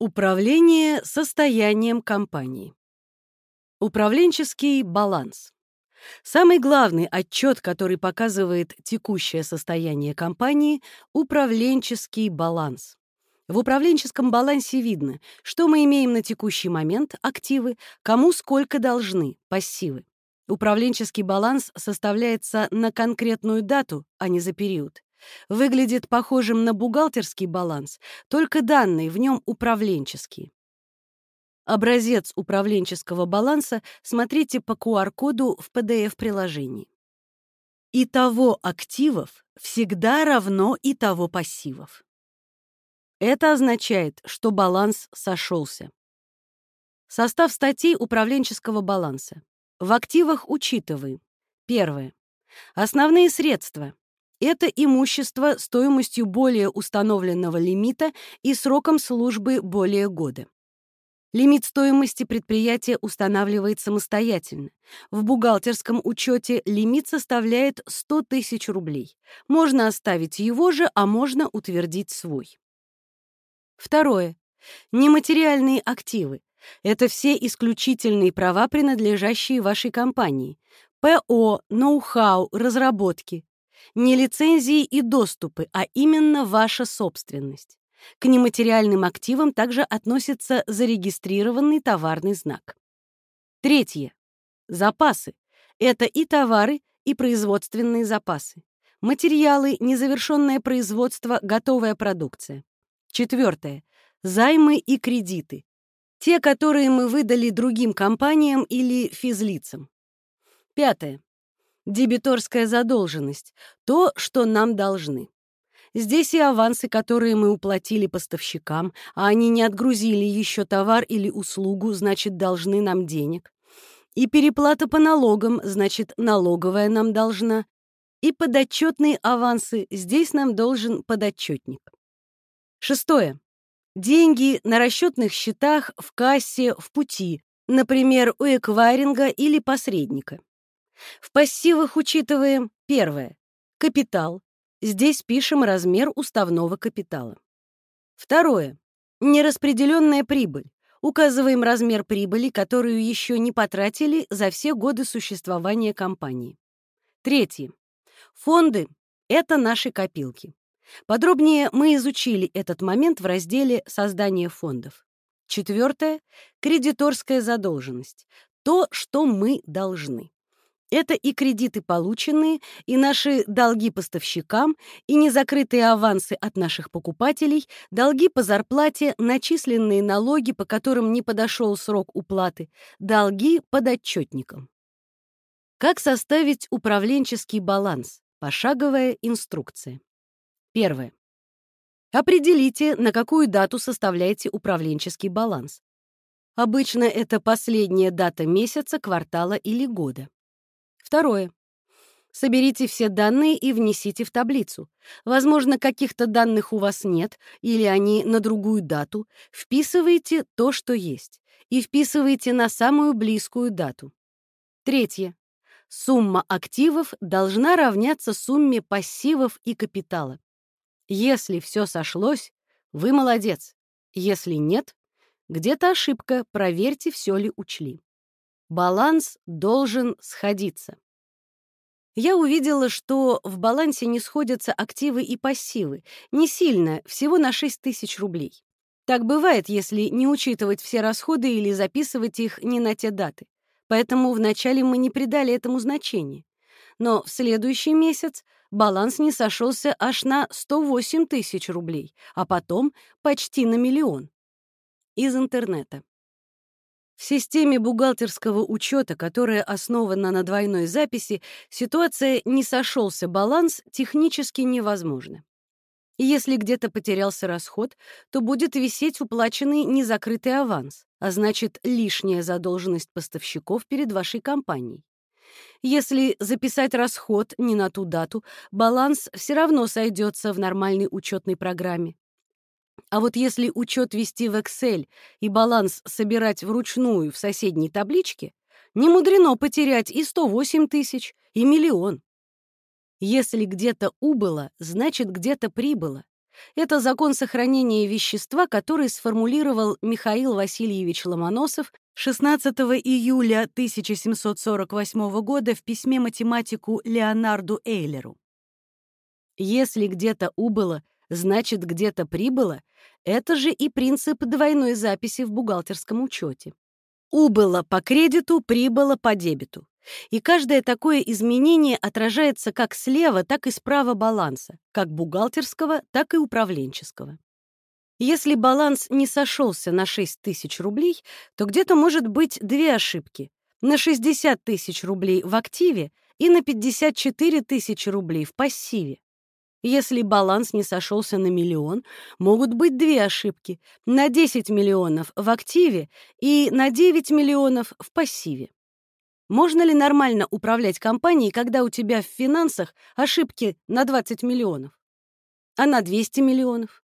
Управление состоянием компании. Управленческий баланс. Самый главный отчет, который показывает текущее состояние компании — управленческий баланс. В управленческом балансе видно, что мы имеем на текущий момент — активы, кому сколько должны — пассивы. Управленческий баланс составляется на конкретную дату, а не за период выглядит похожим на бухгалтерский баланс, только данные в нем управленческие. Образец управленческого баланса смотрите по QR-коду в PDF-приложении. Итого активов всегда равно итого пассивов. Это означает, что баланс сошелся. Состав статей управленческого баланса. В активах учитываем. Первое. Основные средства. Это имущество стоимостью более установленного лимита и сроком службы более года. Лимит стоимости предприятия устанавливает самостоятельно. В бухгалтерском учете лимит составляет 100 тысяч рублей. Можно оставить его же, а можно утвердить свой. Второе. Нематериальные активы. Это все исключительные права, принадлежащие вашей компании. ПО, ноу-хау, разработки, не лицензии и доступы, а именно ваша собственность. К нематериальным активам также относится зарегистрированный товарный знак. Третье. Запасы. Это и товары, и производственные запасы. Материалы, незавершенное производство, готовая продукция. Четвертое. Займы и кредиты. Те, которые мы выдали другим компаниям или физлицам. Пятое. Дебиторская задолженность — то, что нам должны. Здесь и авансы, которые мы уплатили поставщикам, а они не отгрузили еще товар или услугу, значит, должны нам денег. И переплата по налогам, значит, налоговая нам должна. И подотчетные авансы, здесь нам должен подотчетник. Шестое. Деньги на расчетных счетах, в кассе, в пути, например, у эквайринга или посредника. В пассивах учитываем первое — капитал. Здесь пишем размер уставного капитала. Второе — нераспределенная прибыль. Указываем размер прибыли, которую еще не потратили за все годы существования компании. Третье. Фонды — это наши копилки. Подробнее мы изучили этот момент в разделе «Создание фондов». Четвертое — кредиторская задолженность. То, что мы должны. Это и кредиты полученные, и наши долги поставщикам, и незакрытые авансы от наших покупателей, долги по зарплате, начисленные налоги, по которым не подошел срок уплаты, долги под отчетником. Как составить управленческий баланс? Пошаговая инструкция. Первое. Определите, на какую дату составляете управленческий баланс. Обычно это последняя дата месяца, квартала или года. Второе. Соберите все данные и внесите в таблицу. Возможно, каких-то данных у вас нет, или они на другую дату. Вписывайте то, что есть, и вписывайте на самую близкую дату. Третье. Сумма активов должна равняться сумме пассивов и капитала. Если все сошлось, вы молодец. Если нет, где-то ошибка, проверьте, все ли учли. Баланс должен сходиться. Я увидела, что в балансе не сходятся активы и пассивы. Не сильно, всего на 6 тысяч рублей. Так бывает, если не учитывать все расходы или записывать их не на те даты. Поэтому вначале мы не придали этому значения. Но в следующий месяц баланс не сошелся аж на 108 тысяч рублей, а потом почти на миллион. Из интернета. В системе бухгалтерского учета, которая основана на двойной записи, ситуация «не сошелся баланс» технически невозможна. Если где-то потерялся расход, то будет висеть уплаченный незакрытый аванс, а значит, лишняя задолженность поставщиков перед вашей компанией. Если записать расход не на ту дату, баланс все равно сойдется в нормальной учетной программе. А вот если учет вести в Excel и баланс собирать вручную в соседней табличке, не мудрено потерять и 108 тысяч, и миллион. Если где-то убыло, значит, где-то прибыло. Это закон сохранения вещества, который сформулировал Михаил Васильевич Ломоносов 16 июля 1748 года в письме математику Леонарду Эйлеру. Если где-то убыло, значит, где-то прибыло. Это же и принцип двойной записи в бухгалтерском учете. Убыло по кредиту, прибыло по дебету. И каждое такое изменение отражается как слева, так и справа баланса, как бухгалтерского, так и управленческого. Если баланс не сошелся на 6 тысяч рублей, то где-то может быть две ошибки. На 60 тысяч рублей в активе и на 54 тысячи рублей в пассиве. Если баланс не сошелся на миллион, могут быть две ошибки — на 10 миллионов в активе и на 9 миллионов в пассиве. Можно ли нормально управлять компанией, когда у тебя в финансах ошибки на 20 миллионов, а на 200 миллионов?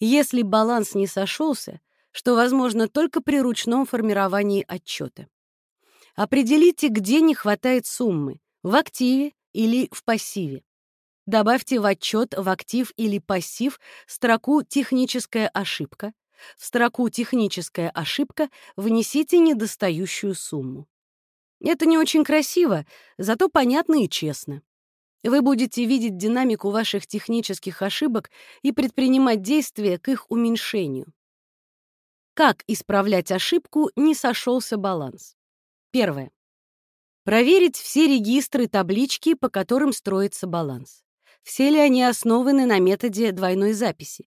Если баланс не сошелся, что возможно только при ручном формировании отчета. Определите, где не хватает суммы — в активе или в пассиве. Добавьте в отчет в актив или пассив строку «Техническая ошибка». В строку «Техническая ошибка» внесите недостающую сумму. Это не очень красиво, зато понятно и честно. Вы будете видеть динамику ваших технических ошибок и предпринимать действия к их уменьшению. Как исправлять ошибку «не сошелся баланс»? Первое. Проверить все регистры, таблички, по которым строится баланс. Все ли они основаны на методе двойной записи?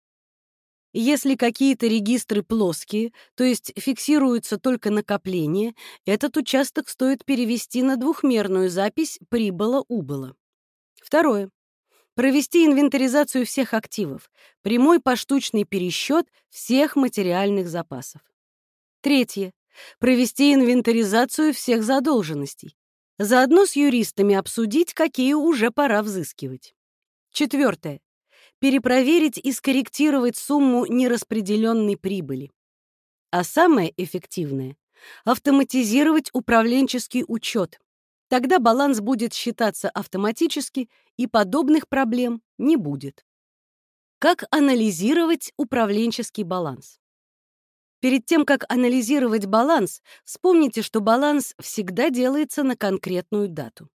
Если какие-то регистры плоские, то есть фиксируются только накопления, этот участок стоит перевести на двухмерную запись прибыло-убыло. Второе. Провести инвентаризацию всех активов, прямой поштучный пересчет всех материальных запасов. Третье. Провести инвентаризацию всех задолженностей. Заодно с юристами обсудить, какие уже пора взыскивать. Четвертое перепроверить и скорректировать сумму нераспределенной прибыли. А самое эффективное — автоматизировать управленческий учет. Тогда баланс будет считаться автоматически, и подобных проблем не будет. Как анализировать управленческий баланс? Перед тем, как анализировать баланс, вспомните, что баланс всегда делается на конкретную дату.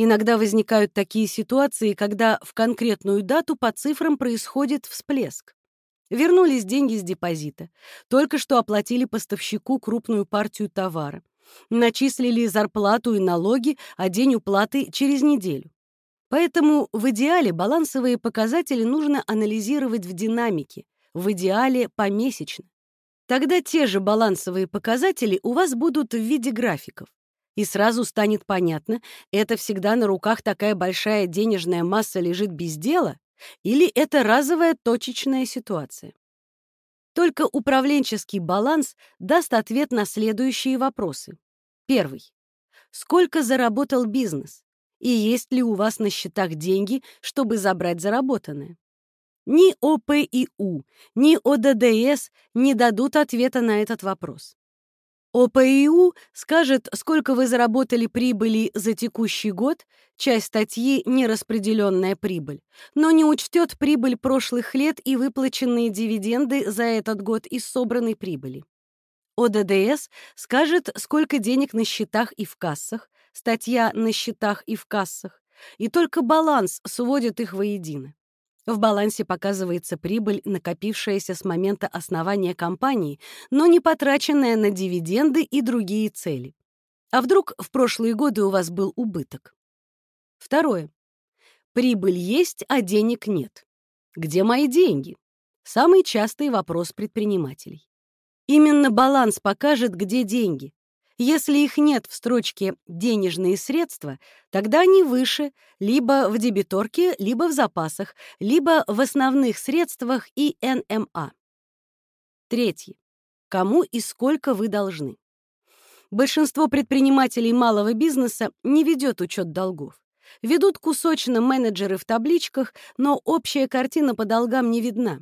Иногда возникают такие ситуации, когда в конкретную дату по цифрам происходит всплеск. Вернулись деньги с депозита. Только что оплатили поставщику крупную партию товара. Начислили зарплату и налоги, а день уплаты через неделю. Поэтому в идеале балансовые показатели нужно анализировать в динамике, в идеале помесячно. Тогда те же балансовые показатели у вас будут в виде графиков и сразу станет понятно, это всегда на руках такая большая денежная масса лежит без дела, или это разовая точечная ситуация. Только управленческий баланс даст ответ на следующие вопросы. Первый. Сколько заработал бизнес? И есть ли у вас на счетах деньги, чтобы забрать заработанное? Ни ОПИУ, ни ОДДС не дадут ответа на этот вопрос. ОПИУ скажет, сколько вы заработали прибыли за текущий год, часть статьи «Нераспределенная прибыль», но не учтет прибыль прошлых лет и выплаченные дивиденды за этот год из собранной прибыли. ОДДС скажет, сколько денег на счетах и в кассах, статья «На счетах и в кассах», и только баланс сводит их воедино. В балансе показывается прибыль, накопившаяся с момента основания компании, но не потраченная на дивиденды и другие цели. А вдруг в прошлые годы у вас был убыток? Второе. Прибыль есть, а денег нет. Где мои деньги? Самый частый вопрос предпринимателей. Именно баланс покажет, где деньги. Если их нет в строчке «денежные средства», тогда они выше, либо в дебиторке, либо в запасах, либо в основных средствах и НМА. Третье. Кому и сколько вы должны? Большинство предпринимателей малого бизнеса не ведет учет долгов. Ведут кусочно менеджеры в табличках, но общая картина по долгам не видна.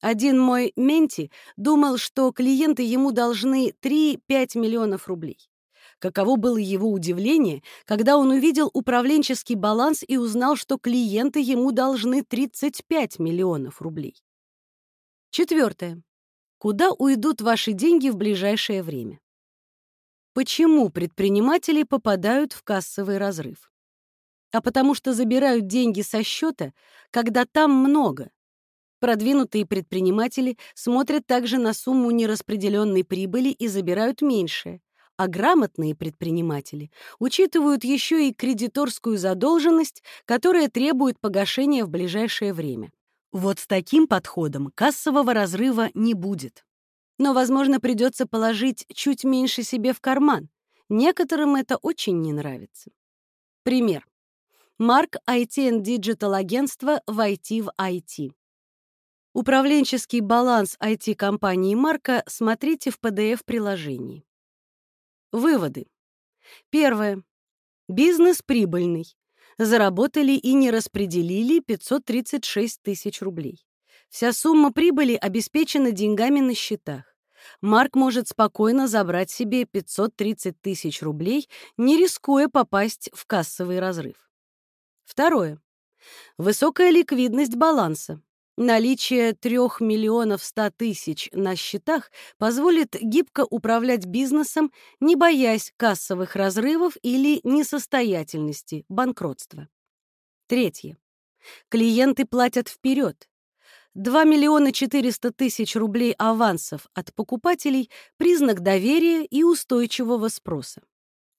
Один мой менти думал, что клиенты ему должны 3-5 миллионов рублей. Каково было его удивление, когда он увидел управленческий баланс и узнал, что клиенты ему должны 35 миллионов рублей. Четвертое. Куда уйдут ваши деньги в ближайшее время? Почему предприниматели попадают в кассовый разрыв? А потому что забирают деньги со счета, когда там много. Продвинутые предприниматели смотрят также на сумму нераспределенной прибыли и забирают меньшее а грамотные предприниматели учитывают еще и кредиторскую задолженность, которая требует погашения в ближайшее время. Вот с таким подходом кассового разрыва не будет. Но, возможно, придется положить чуть меньше себе в карман. Некоторым это очень не нравится. Пример. Марк IT and Digital агентство в IT в IT. Управленческий баланс IT-компании Марка смотрите в PDF-приложении. Выводы. Первое. Бизнес прибыльный. Заработали и не распределили 536 тысяч рублей. Вся сумма прибыли обеспечена деньгами на счетах. Марк может спокойно забрать себе 530 тысяч рублей, не рискуя попасть в кассовый разрыв. Второе. Высокая ликвидность баланса. Наличие 3 миллионов 100 тысяч на счетах позволит гибко управлять бизнесом, не боясь кассовых разрывов или несостоятельности, банкротства. Третье. Клиенты платят вперед. 2 миллиона 400 тысяч рублей авансов от покупателей – признак доверия и устойчивого спроса.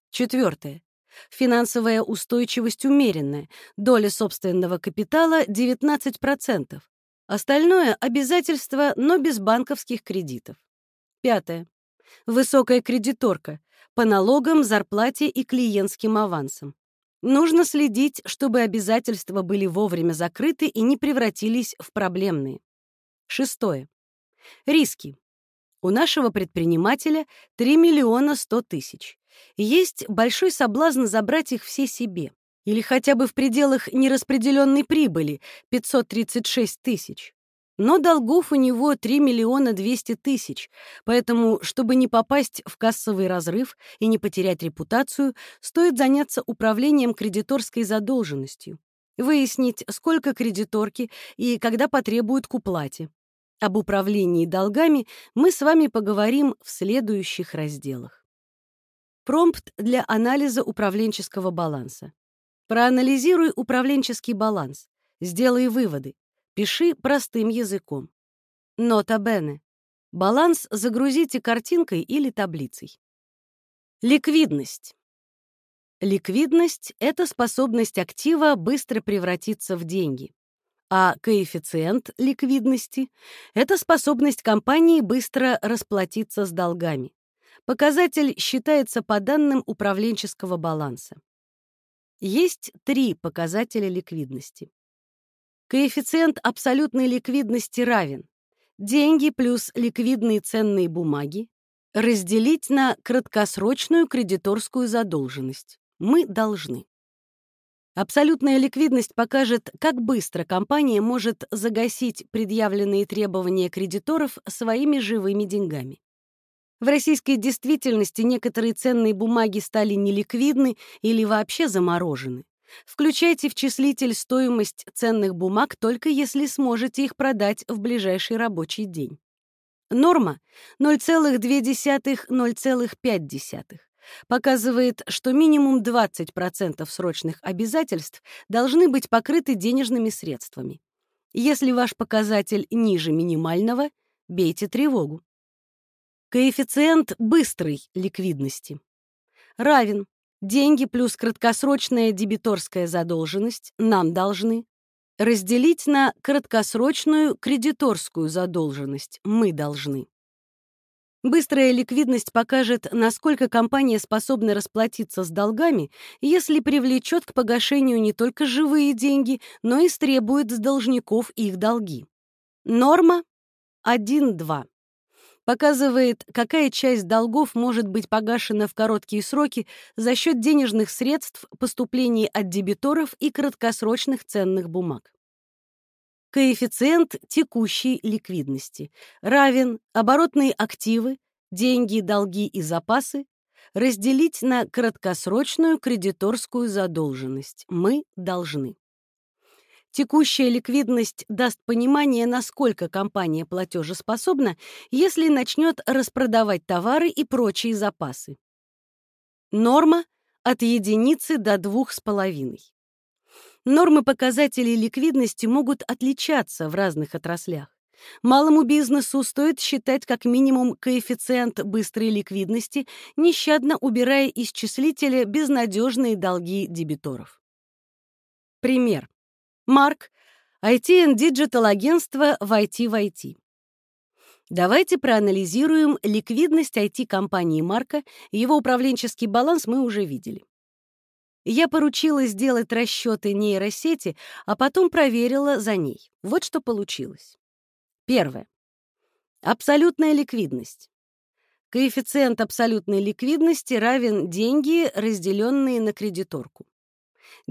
Четвертое. Финансовая устойчивость умеренная, доля собственного капитала – 19%, Остальное — обязательства, но без банковских кредитов. Пятое. Высокая кредиторка по налогам, зарплате и клиентским авансам. Нужно следить, чтобы обязательства были вовремя закрыты и не превратились в проблемные. Шестое. Риски. У нашего предпринимателя 3 миллиона 100 тысяч. Есть большой соблазн забрать их все себе или хотя бы в пределах нераспределенной прибыли 536 тысяч. Но долгов у него 3 миллиона 200 тысяч, поэтому, чтобы не попасть в кассовый разрыв и не потерять репутацию, стоит заняться управлением кредиторской задолженностью, выяснить, сколько кредиторки и когда потребуют к уплате. Об управлении долгами мы с вами поговорим в следующих разделах. Промпт для анализа управленческого баланса. Проанализируй управленческий баланс, сделай выводы, пиши простым языком. Нота Бене. Баланс загрузите картинкой или таблицей. Ликвидность. Ликвидность — это способность актива быстро превратиться в деньги. А коэффициент ликвидности — это способность компании быстро расплатиться с долгами. Показатель считается по данным управленческого баланса. Есть три показателя ликвидности. Коэффициент абсолютной ликвидности равен деньги плюс ликвидные ценные бумаги разделить на краткосрочную кредиторскую задолженность. Мы должны. Абсолютная ликвидность покажет, как быстро компания может загасить предъявленные требования кредиторов своими живыми деньгами. В российской действительности некоторые ценные бумаги стали неликвидны или вообще заморожены. Включайте в числитель стоимость ценных бумаг только если сможете их продать в ближайший рабочий день. Норма 0,2-0,5 показывает, что минимум 20% срочных обязательств должны быть покрыты денежными средствами. Если ваш показатель ниже минимального, бейте тревогу. Коэффициент быстрой ликвидности равен деньги плюс краткосрочная дебиторская задолженность нам должны разделить на краткосрочную кредиторскую задолженность мы должны. Быстрая ликвидность покажет, насколько компания способна расплатиться с долгами, если привлечет к погашению не только живые деньги, но и стребует с должников их долги. Норма 1.2 показывает, какая часть долгов может быть погашена в короткие сроки за счет денежных средств, поступлений от дебиторов и краткосрочных ценных бумаг. Коэффициент текущей ликвидности равен оборотные активы, деньги, долги и запасы разделить на краткосрочную кредиторскую задолженность. Мы должны. Текущая ликвидность даст понимание, насколько компания платежеспособна, если начнет распродавать товары и прочие запасы. Норма от единицы до двух с половиной. Нормы показателей ликвидности могут отличаться в разных отраслях. Малому бизнесу стоит считать как минимум коэффициент быстрой ликвидности, нещадно убирая из числителя безнадежные долги дебиторов. Пример. Марк, IT and Digital агентство в IT в IT. Давайте проанализируем ликвидность IT-компании Марка, его управленческий баланс мы уже видели. Я поручила сделать расчеты нейросети, а потом проверила за ней. Вот что получилось. Первое. Абсолютная ликвидность. Коэффициент абсолютной ликвидности равен деньги, разделенные на кредиторку.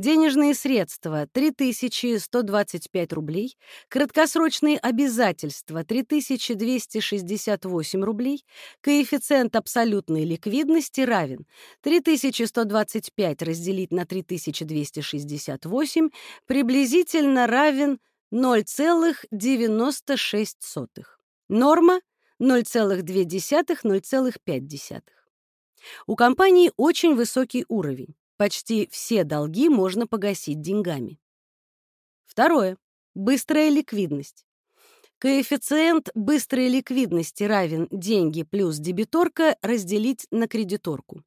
Денежные средства — 3125 рублей, краткосрочные обязательства — 3268 рублей, коэффициент абсолютной ликвидности равен 3125 разделить на 3268 приблизительно равен 0,96. Норма 0,2-0,5. У компании очень высокий уровень. Почти все долги можно погасить деньгами. Второе. Быстрая ликвидность. Коэффициент быстрой ликвидности равен деньги плюс дебиторка разделить на кредиторку.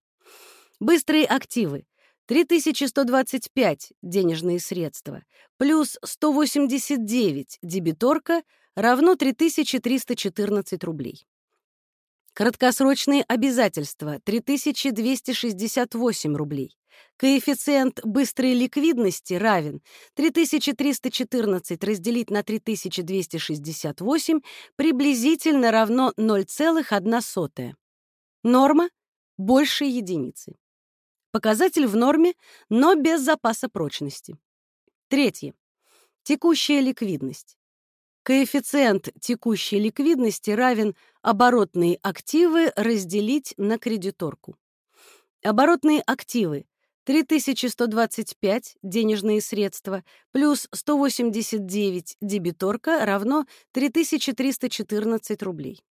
Быстрые активы 3125 денежные средства плюс 189 дебиторка равно 3314 рублей. Краткосрочные обязательства 3268 рублей. Коэффициент быстрой ликвидности равен 3314 разделить на 3268 приблизительно равно 0,1. Норма — больше единицы. Показатель в норме, но без запаса прочности. Третье. Текущая ликвидность. Коэффициент текущей ликвидности равен оборотные активы разделить на кредиторку. Оборотные активы 3125 денежные средства плюс 189 дебиторка равно 3314 рублей.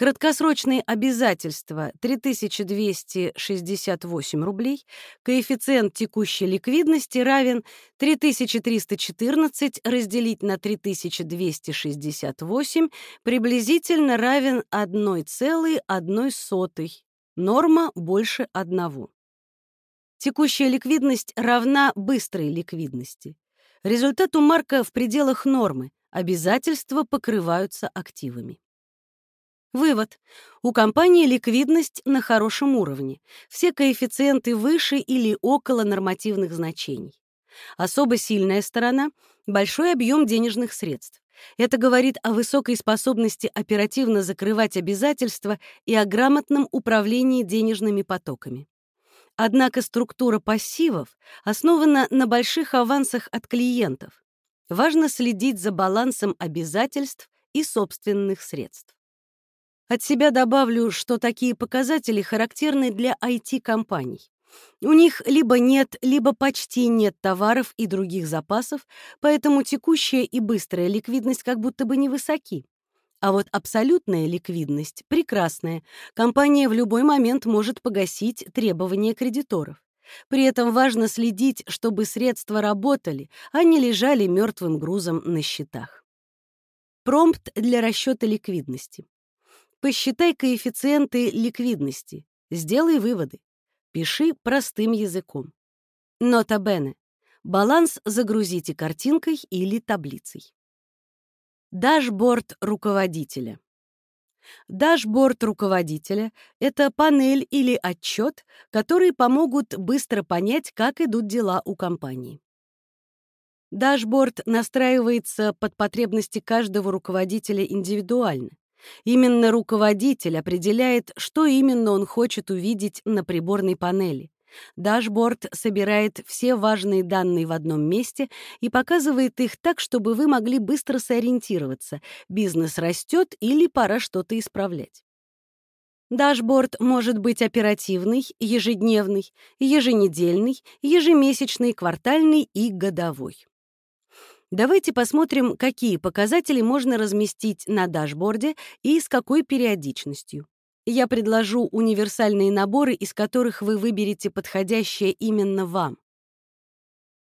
Краткосрочные обязательства 3268 рублей, коэффициент текущей ликвидности равен 3314 разделить на 3268 приблизительно равен 1,1. Норма больше 1. Текущая ликвидность равна быстрой ликвидности. Результат у Марка в пределах нормы, обязательства покрываются активами. Вывод. У компании ликвидность на хорошем уровне. Все коэффициенты выше или около нормативных значений. Особо сильная сторона — большой объем денежных средств. Это говорит о высокой способности оперативно закрывать обязательства и о грамотном управлении денежными потоками. Однако структура пассивов основана на больших авансах от клиентов. Важно следить за балансом обязательств и собственных средств. От себя добавлю, что такие показатели характерны для IT-компаний. У них либо нет, либо почти нет товаров и других запасов, поэтому текущая и быстрая ликвидность как будто бы невысоки. А вот абсолютная ликвидность прекрасная. Компания в любой момент может погасить требования кредиторов. При этом важно следить, чтобы средства работали, а не лежали мертвым грузом на счетах. Промпт для расчета ликвидности. Посчитай коэффициенты ликвидности. Сделай выводы. Пиши простым языком. Нота бене. Баланс загрузите картинкой или таблицей. Дашборд руководителя. Дашборд руководителя — это панель или отчет, которые помогут быстро понять, как идут дела у компании. Дашборд настраивается под потребности каждого руководителя индивидуально. Именно руководитель определяет, что именно он хочет увидеть на приборной панели. Дашборд собирает все важные данные в одном месте и показывает их так, чтобы вы могли быстро сориентироваться, бизнес растет или пора что-то исправлять. Дашборд может быть оперативный, ежедневный, еженедельный, ежемесячный, квартальный и годовой. Давайте посмотрим, какие показатели можно разместить на дашборде и с какой периодичностью. Я предложу универсальные наборы, из которых вы выберете подходящее именно вам.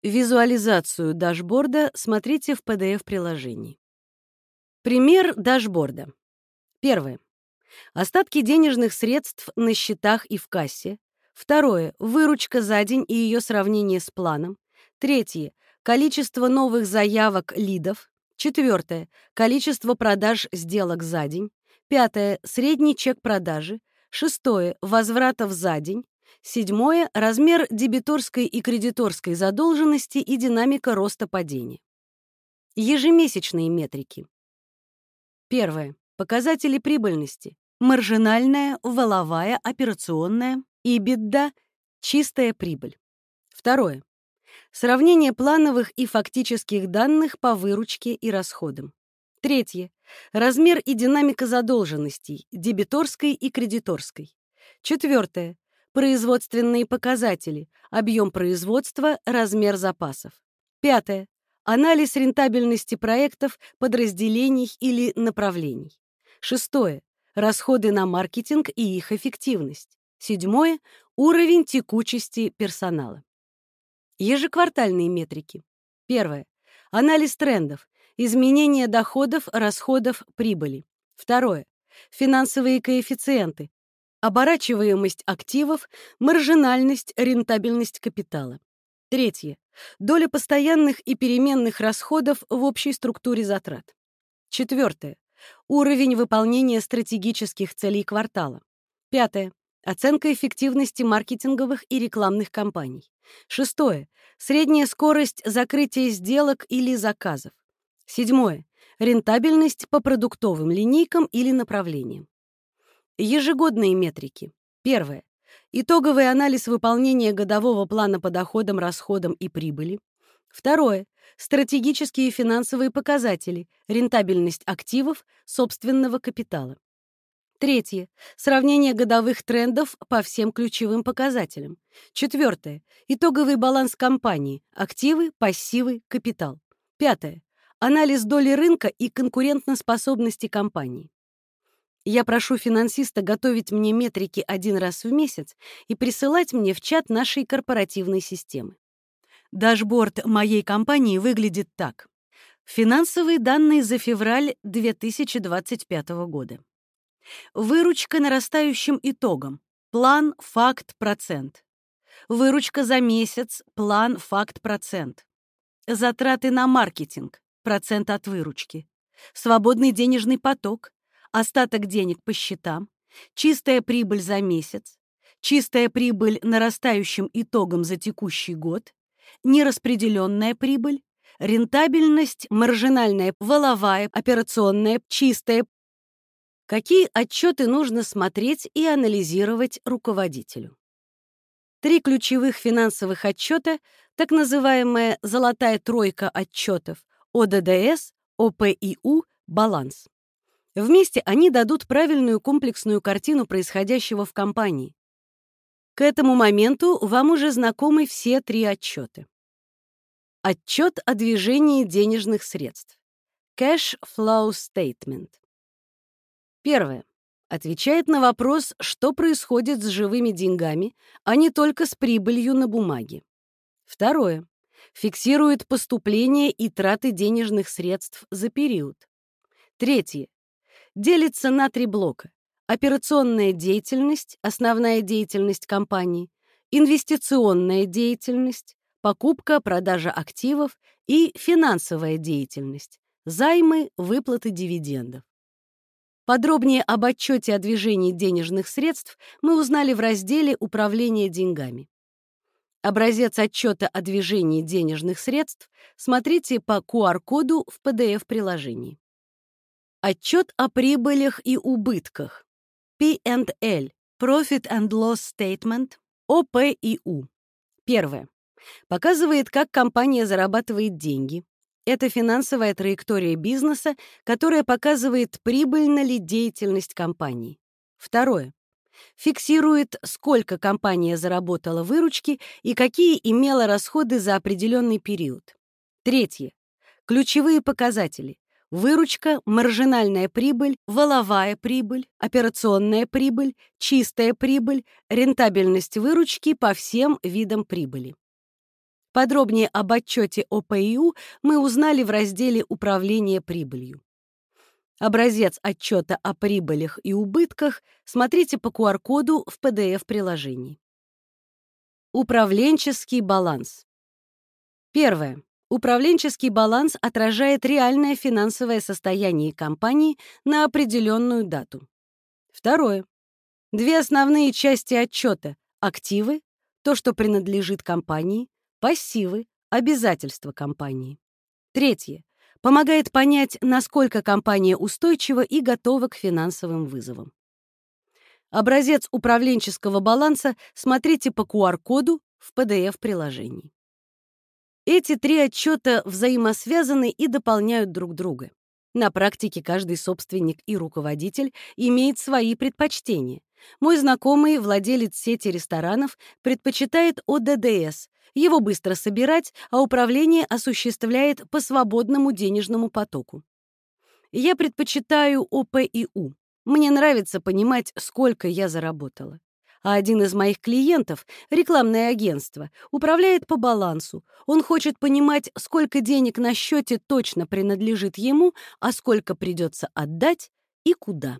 Визуализацию дашборда смотрите в PDF-приложении. Пример дашборда. Первое. Остатки денежных средств на счетах и в кассе. Второе. Выручка за день и ее сравнение с планом. Третье. Количество новых заявок лидов. Четвертое. Количество продаж сделок за день. Пятое. Средний чек продажи. Шестое. Возвратов за день. Седьмое — размер дебиторской и кредиторской задолженности и динамика роста падения. Ежемесячные метрики. Первое. Показатели прибыльности. Маржинальная, валовая, операционная, EBITDA, чистая прибыль. Второе. Сравнение плановых и фактических данных по выручке и расходам. Третье. Размер и динамика задолженностей, дебиторской и кредиторской. Четвертое Производственные показатели. Объем производства, размер запасов. Пятое. Анализ рентабельности проектов, подразделений или направлений. Шестое. Расходы на маркетинг и их эффективность. Седьмое. Уровень текучести персонала. Ежеквартальные метрики. Первое. Анализ трендов. Изменение доходов, расходов, прибыли. Второе. Финансовые коэффициенты оборачиваемость активов, маржинальность, рентабельность капитала. Третье. Доля постоянных и переменных расходов в общей структуре затрат. Четвертое. Уровень выполнения стратегических целей квартала. Пятое. Оценка эффективности маркетинговых и рекламных кампаний. Шестое. Средняя скорость закрытия сделок или заказов. Седьмое. Рентабельность по продуктовым линейкам или направлениям. Ежегодные метрики. Первое. Итоговый анализ выполнения годового плана по доходам, расходам и прибыли. Второе. Стратегические финансовые показатели, рентабельность активов, собственного капитала. Третье. Сравнение годовых трендов по всем ключевым показателям. Четвертое. Итоговый баланс компании, активы, пассивы, капитал. Пятое. Анализ доли рынка и конкурентоспособности компании. Я прошу финансиста готовить мне метрики один раз в месяц и присылать мне в чат нашей корпоративной системы. Дашборд моей компании выглядит так. Финансовые данные за февраль 2025 года. Выручка нарастающим итогом. План, факт, процент. Выручка за месяц, план, факт, процент. Затраты на маркетинг, процент от выручки. Свободный денежный поток, остаток денег по счетам, чистая прибыль за месяц, чистая прибыль нарастающим итогом за текущий год, нераспределенная прибыль, рентабельность, маржинальная, воловая, операционная, чистая. Какие отчеты нужно смотреть и анализировать руководителю? Три ключевых финансовых отчета, так называемая «золотая тройка отчетов» ОДДС, ОПИУ, баланс. Вместе они дадут правильную комплексную картину происходящего в компании. К этому моменту вам уже знакомы все три отчета. Отчет о движении денежных средств. Cash Flow Statement. Первое. Отвечает на вопрос, что происходит с живыми деньгами, а не только с прибылью на бумаге. Второе. Фиксирует поступление и траты денежных средств за период. Третье делится на три блока. Операционная деятельность, основная деятельность компании, инвестиционная деятельность, покупка, продажа активов и финансовая деятельность, займы, выплаты дивидендов. Подробнее об отчете о движении денежных средств мы узнали в разделе «Управление деньгами». Образец отчета о движении денежных средств смотрите по QR-коду в PDF-приложении. Отчет о прибылях и убытках. P&L. Profit and Loss Statement. ОПИУ. Первое. Показывает, как компания зарабатывает деньги. Это финансовая траектория бизнеса, которая показывает, прибыльна ли деятельность компании. Второе. Фиксирует, сколько компания заработала выручки и какие имела расходы за определенный период. Третье. Ключевые показатели. Выручка, маржинальная прибыль, валовая прибыль, операционная прибыль, чистая прибыль, рентабельность выручки по всем видам прибыли. Подробнее об отчете ОПИУ мы узнали в разделе «Управление прибылью». Образец отчета о прибылях и убытках смотрите по QR-коду в PDF-приложении. Управленческий баланс. Первое. Управленческий баланс отражает реальное финансовое состояние компании на определенную дату. Второе. Две основные части отчета — активы, то, что принадлежит компании, пассивы, обязательства компании. Третье. Помогает понять, насколько компания устойчива и готова к финансовым вызовам. Образец управленческого баланса смотрите по QR-коду в PDF-приложении. Эти три отчета взаимосвязаны и дополняют друг друга. На практике каждый собственник и руководитель имеет свои предпочтения. Мой знакомый, владелец сети ресторанов, предпочитает ОДДС. Его быстро собирать, а управление осуществляет по свободному денежному потоку. Я предпочитаю ОПИУ. Мне нравится понимать, сколько я заработала а один из моих клиентов, рекламное агентство, управляет по балансу. Он хочет понимать, сколько денег на счете точно принадлежит ему, а сколько придется отдать и куда.